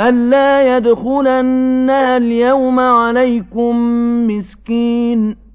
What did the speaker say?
أَلَّا يَدْخُلَنَّهَا الْيَوْمَ عَلَيْكُم مِّسْكِينٌ